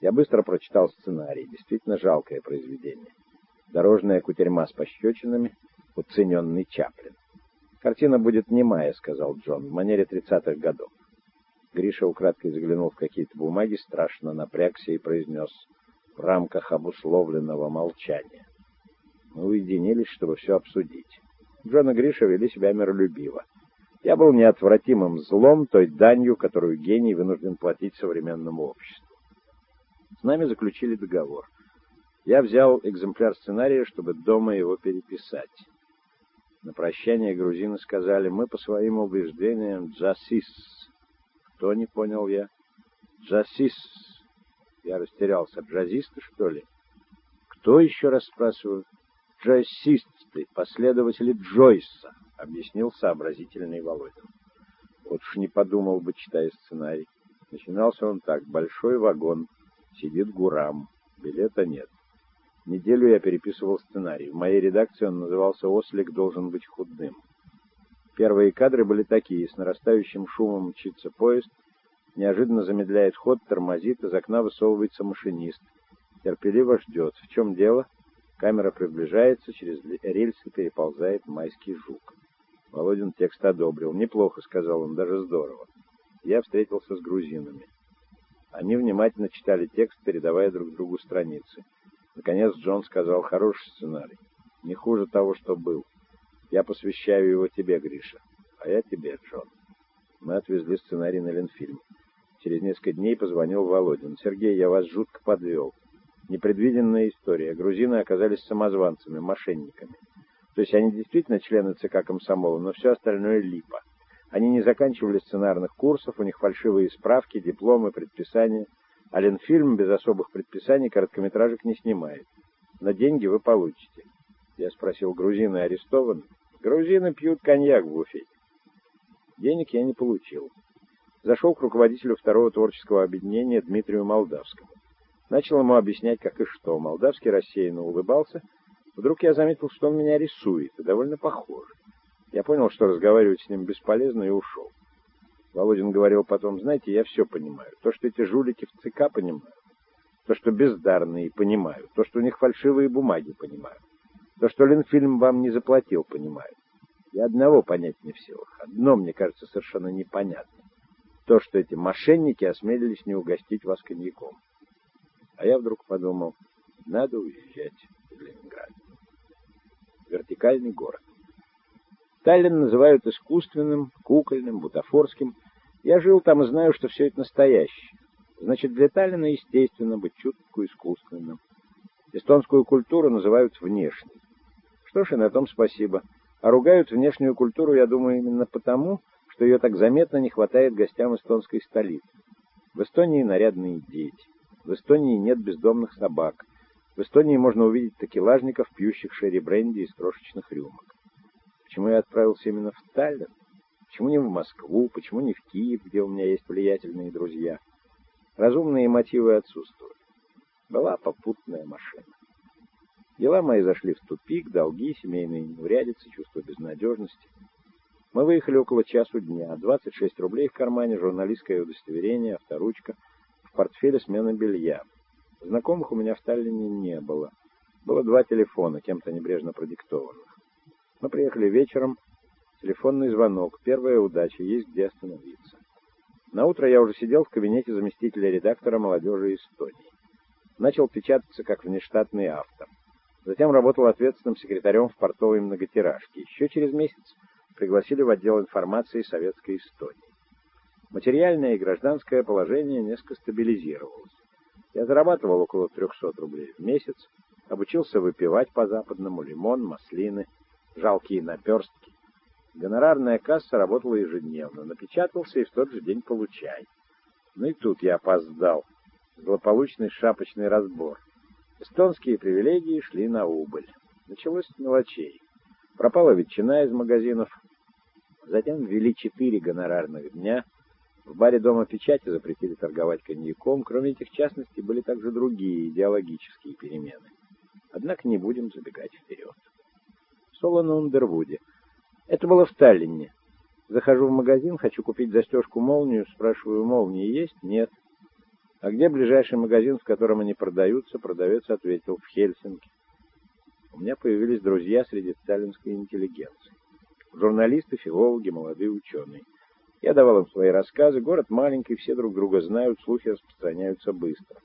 Я быстро прочитал сценарий. Действительно жалкое произведение. Дорожная кутерьма с пощечинами, уцененный Чаплин. «Картина будет немая», — сказал Джон, — «в манере тридцатых годов». Гриша украдкой заглянул в какие-то бумаги, страшно напрягся и произнес в рамках обусловленного молчания. Мы уединились, чтобы все обсудить. Джон и Гриша вели себя миролюбиво. Я был неотвратимым злом, той данью, которую гений вынужден платить современному обществу. С нами заключили договор. Я взял экземпляр сценария, чтобы дома его переписать. На прощание грузины сказали, мы по своим убеждениям джасис. Кто, не понял я? Джасис. Я растерялся. Джазисты, что ли? Кто еще раз спрашиваю? Джассисты, последователи Джойса, объяснил сообразительный Володин. Вот уж не подумал бы, читая сценарий. Начинался он так. Большой вагон. Сидит Гурам. Билета нет. Неделю я переписывал сценарий. В моей редакции он назывался «Ослик должен быть худым». Первые кадры были такие. С нарастающим шумом мчится поезд. Неожиданно замедляет ход, тормозит, из окна высовывается машинист. Терпеливо ждет. В чем дело? Камера приближается, через рельсы переползает майский жук. Володин текст одобрил. «Неплохо», — сказал он, — «даже здорово». Я встретился с грузинами. Они внимательно читали текст, передавая друг другу страницы. Наконец Джон сказал, «Хороший сценарий. Не хуже того, что был. Я посвящаю его тебе, Гриша. А я тебе, Джон». Мы отвезли сценарий на Ленфильм. Через несколько дней позвонил Володин. «Сергей, я вас жутко подвел. Непредвиденная история. Грузины оказались самозванцами, мошенниками. То есть они действительно члены ЦК комсомола, но все остальное липа. Они не заканчивали сценарных курсов, у них фальшивые справки, дипломы, предписания. А Ленфильм без особых предписаний короткометражек не снимает. Но деньги вы получите. Я спросил, грузины арестованы? Грузины пьют коньяк в буфете. Денег я не получил. Зашел к руководителю второго творческого объединения Дмитрию Молдавскому. Начал ему объяснять, как и что. Молдавский рассеянно улыбался. Вдруг я заметил, что он меня рисует, и довольно похоже. Я понял, что разговаривать с ним бесполезно, и ушел. Володин говорил потом, знаете, я все понимаю. То, что эти жулики в ЦК понимают, то, что бездарные понимают, то, что у них фальшивые бумаги понимают, то, что Ленфильм вам не заплатил, понимают. Я одного понять не в силах. Одно, мне кажется, совершенно непонятно. То, что эти мошенники осмелились не угостить вас коньяком. А я вдруг подумал, надо уезжать в Ленинград. Вертикальный город. Таллин называют искусственным, кукольным, бутафорским. Я жил там и знаю, что все это настоящее. Значит, для Таллина естественно быть чутку искусственным. Эстонскую культуру называют внешней. Что ж, и на том спасибо. А ругают внешнюю культуру, я думаю, именно потому, что ее так заметно не хватает гостям эстонской столицы. В Эстонии нарядные дети. В Эстонии нет бездомных собак. В Эстонии можно увидеть такелажников, пьющих шерри-бренди из крошечных рюмок. Почему я отправился именно в Таллин? Почему не в Москву? Почему не в Киев, где у меня есть влиятельные друзья? Разумные мотивы отсутствуют. Была попутная машина. Дела мои зашли в тупик, долги, семейные неурядицы, чувство безнадежности. Мы выехали около часу дня. 26 рублей в кармане, журналистское удостоверение, авторучка — портфеле смена белья. Знакомых у меня в Таллине не было. Было два телефона, кем-то небрежно продиктованных. Мы приехали вечером. Телефонный звонок. Первая удача. Есть где остановиться. На утро я уже сидел в кабинете заместителя редактора молодежи Эстонии. Начал печататься как внештатный автор. Затем работал ответственным секретарем в портовой многотиражке. Еще через месяц пригласили в отдел информации Советской Эстонии. Материальное и гражданское положение несколько стабилизировалось. Я зарабатывал около 300 рублей в месяц, обучился выпивать по-западному лимон, маслины, жалкие наперстки. Гонорарная касса работала ежедневно, напечатался и в тот же день получай. Ну и тут я опоздал. Злополучный шапочный разбор. Эстонские привилегии шли на убыль. Началось с мелочей. Пропала ветчина из магазинов. Затем ввели четыре гонорарных дня — в баре Дома печати запретили торговать коньяком. Кроме этих частностей были также другие идеологические перемены. Однако не будем забегать вперед. Соло на Ундервуде. Это было в Таллине. Захожу в магазин, хочу купить застежку-молнию, спрашиваю, молнии есть? Нет. А где ближайший магазин, в котором они продаются, продавец ответил, в Хельсинки. У меня появились друзья среди сталинской интеллигенции. Журналисты, филологи, молодые ученые. Я давал им свои рассказы. Город маленький, все друг друга знают, слухи распространяются быстро.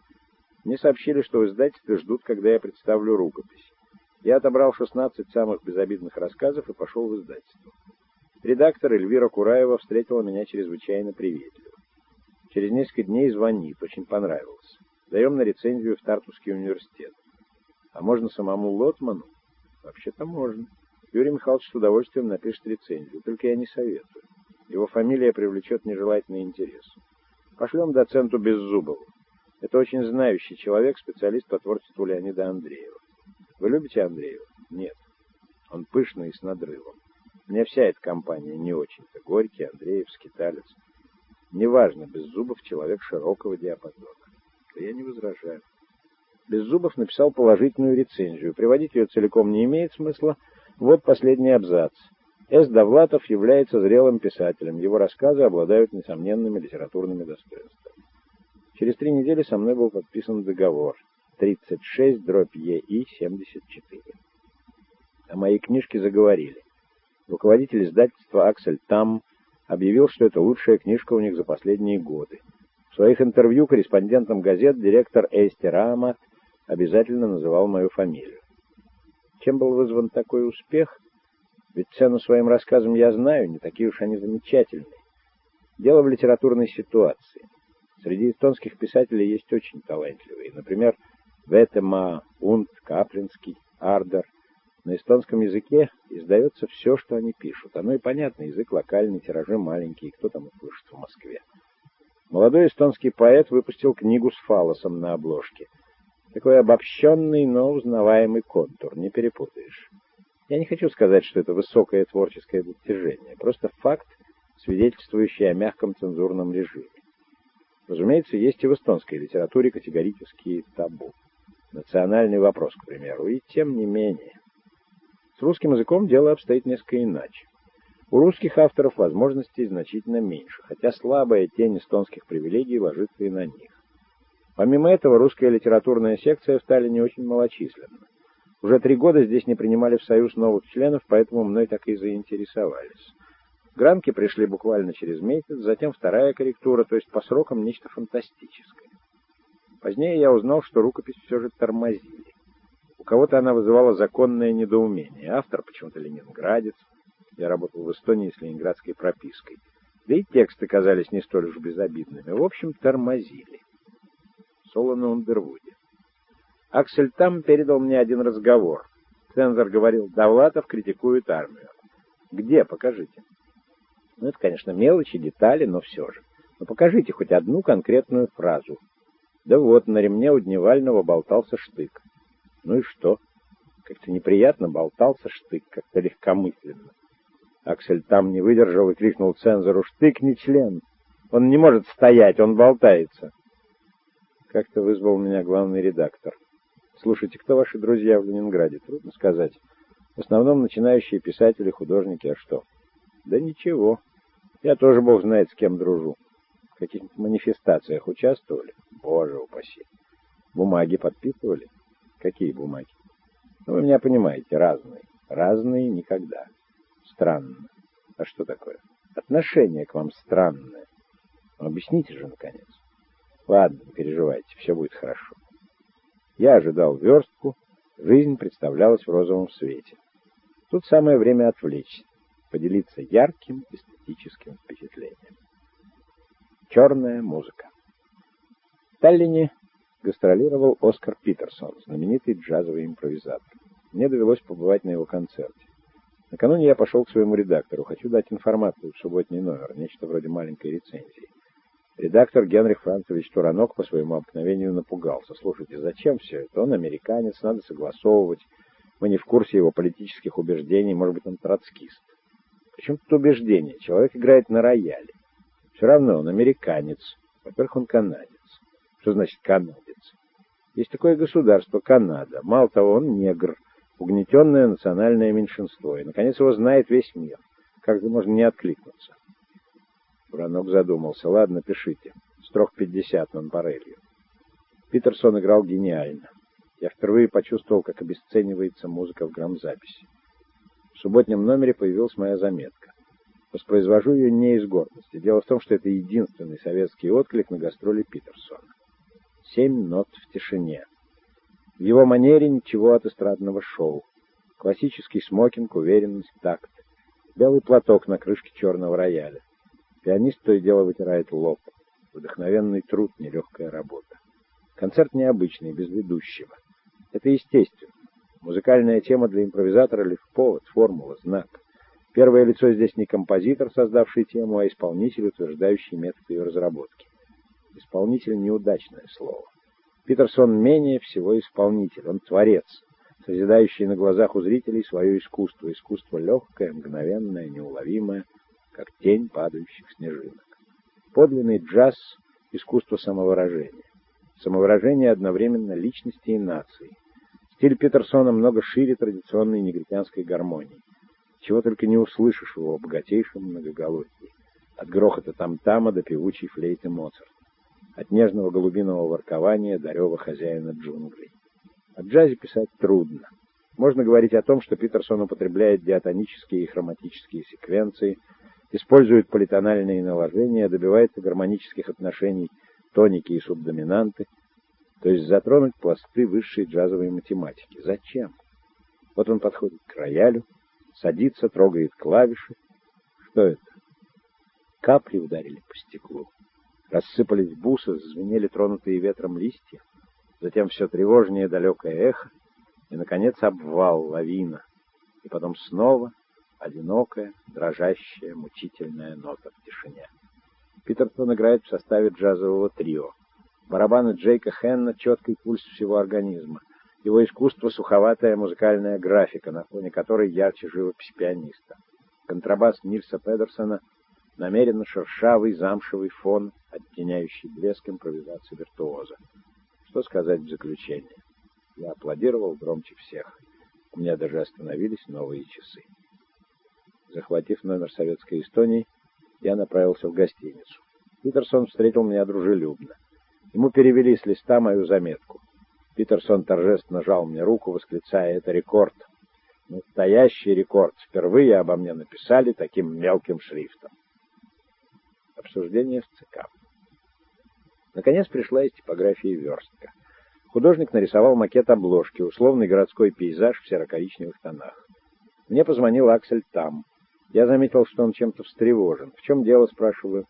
Мне сообщили, что в издательстве ждут, когда я представлю рукопись. Я отобрал 16 самых безобидных рассказов и пошел в издательство. Редактор Эльвира Кураева встретила меня чрезвычайно приветливо. Через несколько дней звонит, очень понравилось. Даем на рецензию в Тартусский университет. А можно самому Лотману? Вообще-то можно. Юрий Михайлович с удовольствием напишет рецензию, только я не советую. Его фамилия привлечет нежелательный интерес. Пошлем доценту Беззубову. Это очень знающий человек, специалист по творчеству Леонида Андреева. Вы любите Андреева? Нет. Он пышный и с надрывом. Мне вся эта компания не очень-то. Горький, Андреев, Скиталец. Неважно, Беззубов человек широкого диапазона. Да я не возражаю. Беззубов написал положительную рецензию. Приводить ее целиком не имеет смысла. Вот последний абзац. С. Довлатов является зрелым писателем. Его рассказы обладают несомненными литературными достоинствами. Через три недели со мной был подписан договор. 36 дробь ЕИ 74. О моей книжке заговорили. Руководитель издательства Аксель Там объявил, что это лучшая книжка у них за последние годы. В своих интервью корреспондентам газет директор Эсти Рама обязательно называл мою фамилию. Чем был вызван такой успех? Ведь цену своим рассказам я знаю, не такие уж они замечательные. Дело в литературной ситуации. Среди эстонских писателей есть очень талантливые. Например, Ветема, Унт, Каплинский, Ардер. На эстонском языке издается все, что они пишут. Оно и понятно, язык локальный, тиражи маленькие, кто там услышит в Москве. Молодой эстонский поэт выпустил книгу с фалосом на обложке. Такой обобщенный, но узнаваемый контур, не перепутаешь. Я не хочу сказать, что это высокое творческое достижение, просто факт, свидетельствующий о мягком цензурном режиме. Разумеется, есть и в эстонской литературе категорические табу. Национальный вопрос, к примеру, и тем не менее. С русским языком дело обстоит несколько иначе. У русских авторов возможностей значительно меньше, хотя слабая тень эстонских привилегий ложится и на них. Помимо этого, русская литературная секция в Таллине очень малочисленна. Уже три года здесь не принимали в союз новых членов, поэтому мной так и заинтересовались. Гранки пришли буквально через месяц, затем вторая корректура, то есть по срокам нечто фантастическое. Позднее я узнал, что рукопись все же тормозили. У кого-то она вызывала законное недоумение. Автор почему-то ленинградец. Я работал в Эстонии с ленинградской пропиской. Да и тексты казались не столь уж безобидными. В общем, тормозили. Соло на Ундервуде. Аксель там передал мне один разговор. Цензор говорил, Довлатов критикует армию. Где? Покажите. Ну, это, конечно, мелочи, детали, но все же. Но покажите хоть одну конкретную фразу. Да вот, на ремне у Дневального болтался штык. Ну и что? Как-то неприятно болтался штык, как-то легкомысленно. Аксель там не выдержал и крикнул цензору, «Штык не член! Он не может стоять, он болтается!» Как-то вызвал меня главный редактор. Слушайте, кто ваши друзья в Ленинграде? Трудно сказать. В основном начинающие писатели, художники, а что? Да ничего. Я тоже, бог знает, с кем дружу. Каких-нибудь манифестациях участвовали? Боже упаси. Бумаги подписывали? Какие бумаги? Ну, вы меня понимаете, разные. Разные никогда. Странно. А что такое? Отношение к вам странное. Ну, объясните же, наконец. Ладно, не переживайте, все будет хорошо. Я ожидал верстку, жизнь представлялась в розовом свете. Тут самое время отвлечься, поделиться ярким эстетическим впечатлением. Черная музыка. В Таллине гастролировал Оскар Питерсон, знаменитый джазовый импровизатор. Мне довелось побывать на его концерте. Накануне я пошел к своему редактору. Хочу дать информацию в субботний номер, нечто вроде маленькой рецензии. Редактор Генрих Францевич Туранок по своему обыкновению напугался. Слушайте, зачем все это? Он американец, надо согласовывать. Мы не в курсе его политических убеждений, может быть, он троцкист. Причем тут убеждение? Человек играет на рояле. Все равно он американец. Во-первых, он канадец. Что значит канадец? Есть такое государство, Канада. Мало того, он негр, угнетенное национальное меньшинство. И, наконец, его знает весь мир. Как же можно не откликнуться? Буранок задумался. Ладно, пишите. строк 50 нон-парелью. Питерсон играл гениально. Я впервые почувствовал, как обесценивается музыка в грамзаписи. В субботнем номере появилась моя заметка. Воспроизвожу ее не из гордости. Дело в том, что это единственный советский отклик на гастроли Питерсона. Семь нот в тишине. В его манере ничего от эстрадного шоу. Классический смокинг, уверенность, такт. Белый платок на крышке черного рояля. Пианист то и дело вытирает лоб. Вдохновенный труд, нелегкая работа. Концерт необычный, без ведущего. Это естественно. Музыкальная тема для импровизатора лишь повод, формула, знак. Первое лицо здесь не композитор, создавший тему, а исполнитель, утверждающий метод ее разработки. Исполнитель — неудачное слово. Питерсон менее всего исполнитель, он творец, созидающий на глазах у зрителей свое искусство, искусство легкое, мгновенное, неуловимое, как тень падающих снежинок. Подлинный джаз — искусство самовыражения. Самовыражение одновременно личности и нации. Стиль Питерсона много шире традиционной негритянской гармонии чего только не услышишь в его богатейшем многоголосии. От грохота там-тама до певучей флейты Моцарт. От нежного голубиного воркования до рева хозяина джунглей. О джазе писать трудно. Можно говорить о том, что Питерсон употребляет диатонические и хроматические секвенции, использует политональные наложения, добивается гармонических отношений тоники и субдоминанты, то есть затронуть пласты высшей джазовой математики. Зачем? Вот он подходит к роялю, садится, трогает клавиши. Что это? Капли ударили по стеклу. Рассыпались бусы, звенели тронутые ветром листья. Затем все тревожнее далекое эхо. И, наконец, обвал, лавина. И потом снова одинокая, дрожащая, мучительная нота в тишине. Питерсон играет в составе джазового трио. Барабаны Джейка Хенна — четкий пульс всего организма его искусство — суховатая музыкальная графика, на фоне которой ярче живопись пианиста. Контрабас Нильса Педерсона — намеренно шершавый замшевый фон, оттеняющий блеск импровизации виртуоза. Что сказать в заключение? Я аплодировал громче всех. У меня даже остановились новые часы. Захватив номер советской Эстонии, я направился в гостиницу. Питерсон встретил меня дружелюбно. Ему перевели с листа мою заметку — Питерсон торжественно жал мне руку, восклицая, это рекорд. Настоящий рекорд. Впервые обо мне написали таким мелким шрифтом. Обсуждение в ЦК. Наконец пришла из типографии верстка. Художник нарисовал макет обложки, условный городской пейзаж в серо-коричневых тонах. Мне позвонил Аксель там. Я заметил, что он чем-то встревожен. В чем дело, спрашиваю.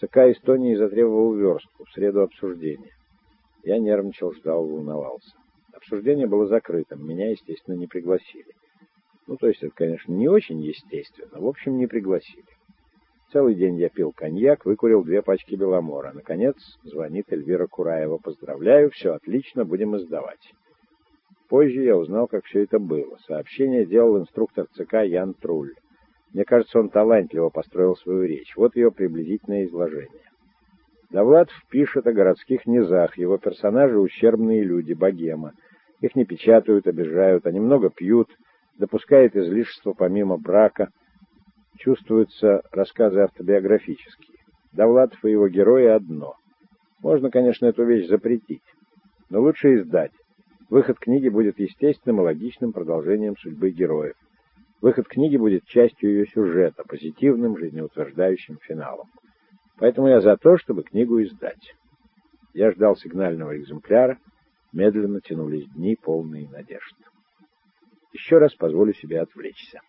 ЦК Эстонии затребовал верстку, в среду обсуждения. Я нервничал, ждал, волновался. Обсуждение было закрытым, меня, естественно, не пригласили. Ну, то есть это, конечно, не очень естественно. В общем, не пригласили. Целый день я пил коньяк, выкурил две пачки беломора. Наконец, звонит Эльвира Кураева. Поздравляю, все отлично, будем издавать. Позже я узнал, как все это было. Сообщение делал инструктор ЦК Ян Труль. Мне кажется, он талантливо построил свою речь. Вот ее приблизительное изложение. Довлатов пишет о городских низах, его персонажи — ущербные люди, богема. Их не печатают, обижают, они много пьют, допускают излишества помимо брака. Чувствуются рассказы автобиографические. Довлатов и его герои одно. Можно, конечно, эту вещь запретить, но лучше издать. Выход книги будет естественным и логичным продолжением судьбы героев. Выход книги будет частью ее сюжета, позитивным, жизнеутверждающим финалом. Поэтому я за то, чтобы книгу издать. Я ждал сигнального экземпляра, медленно тянулись дни, полные надежд. Еще раз позволю себе отвлечься.